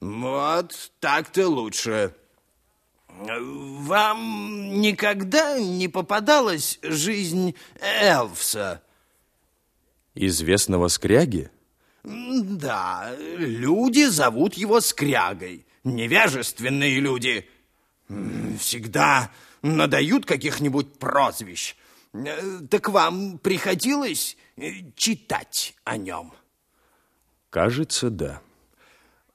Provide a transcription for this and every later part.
Вот так-то лучше. Вам никогда не попадалась жизнь Элвса? Известного скряги? Да, люди зовут его Скрягой. Невежественные люди. Всегда надают каких-нибудь прозвищ. Так вам приходилось читать о нем? Кажется, да.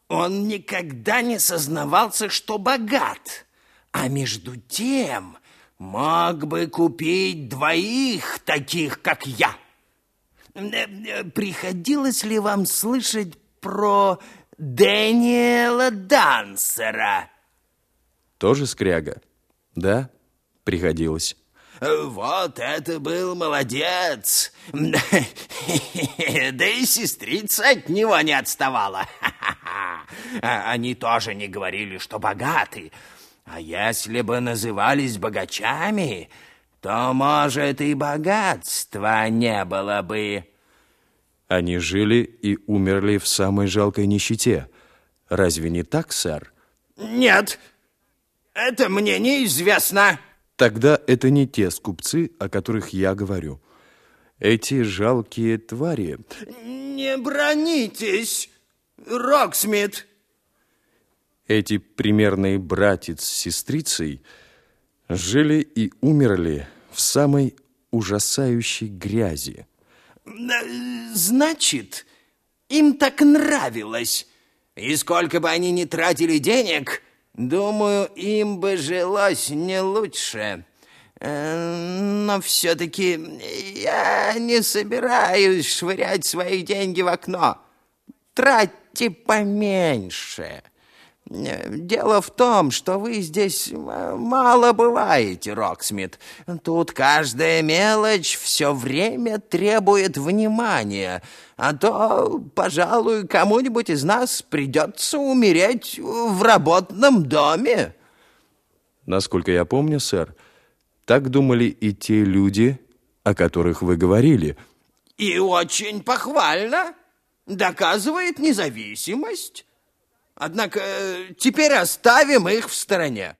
Он никогда не сознавался, что богат, а между тем мог бы купить двоих таких, как я. Приходилось ли вам слышать про Дэниела Дансера? Тоже скряга? Да, приходилось. Вот это был молодец. Да и сестрица от него не отставала. А они тоже не говорили, что богаты. А если бы назывались богачами, то, может, и богатства не было бы. Они жили и умерли в самой жалкой нищете. Разве не так, сэр? Нет, это мне неизвестно. Тогда это не те скупцы, о которых я говорю. Эти жалкие твари... Не бронитесь, Роксмит. Эти примерные братец с сестрицей жили и умерли в самой ужасающей грязи. Значит, им так нравилось. И сколько бы они ни тратили денег, Думаю, им бы жилось не лучше. Э, но все-таки я не собираюсь швырять свои деньги в окно. Тратьте поменьше. Дело в том, что вы здесь мало бываете, Роксмит. Тут каждая мелочь все время требует внимания, а то, пожалуй, кому-нибудь из нас придется умереть в работном доме. Насколько я помню, сэр, так думали и те люди, о которых вы говорили. И очень похвально. Доказывает независимость. Однако э, теперь оставим их в стороне.